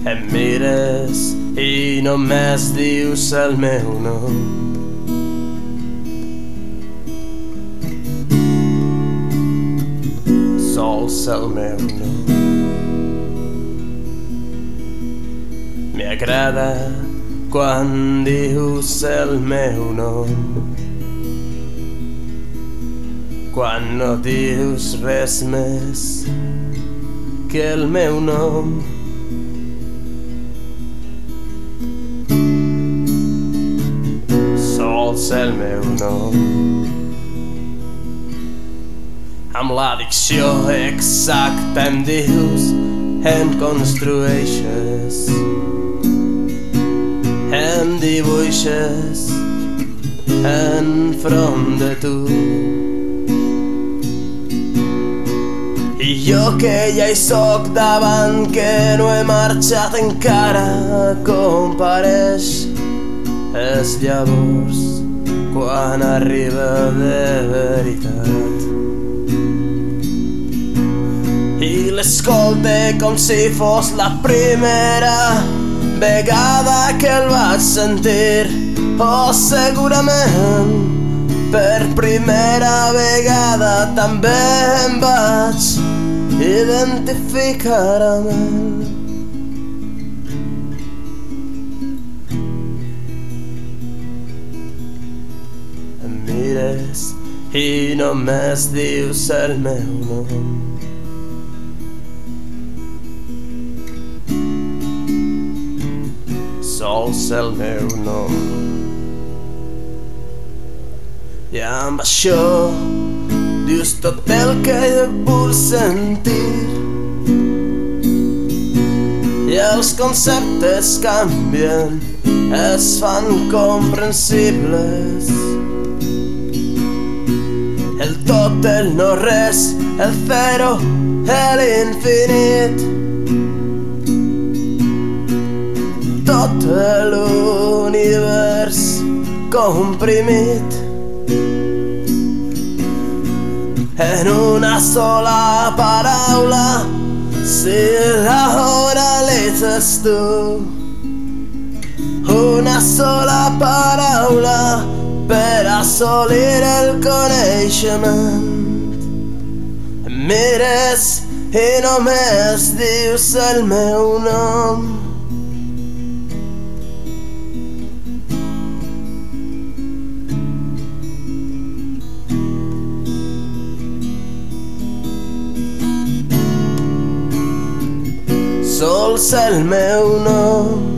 Em mires i només dius el meu nom. Sols el meu nom. M'agrada quan dius el meu nom. Quan no dius res més que el meu nom. Meu nom. Amb l'addicció exacta em dius, em construeixes, em dibuixes enfront de tu. I jo que ja hi soc davant, que no he marxat encara, compareix és llavors quan arriba de veritat. I l'escolte com si fos la primera vegada que el vaig sentir, oh segurament per primera vegada també em vaig identificar amb ell. Mires i només dius el meu nom. Sols el meu nom. I amb això dius tot el que vull sentir i els conceptes canvien es fan comprensibles el tot, el no res, el zero, l'infinit tot l'univers comprimit. En una sola paraula si l'hora l'etes tu. Una sola paraula per assolir el coneixement. Em mires i només dius el meu nom. Sols el meu nom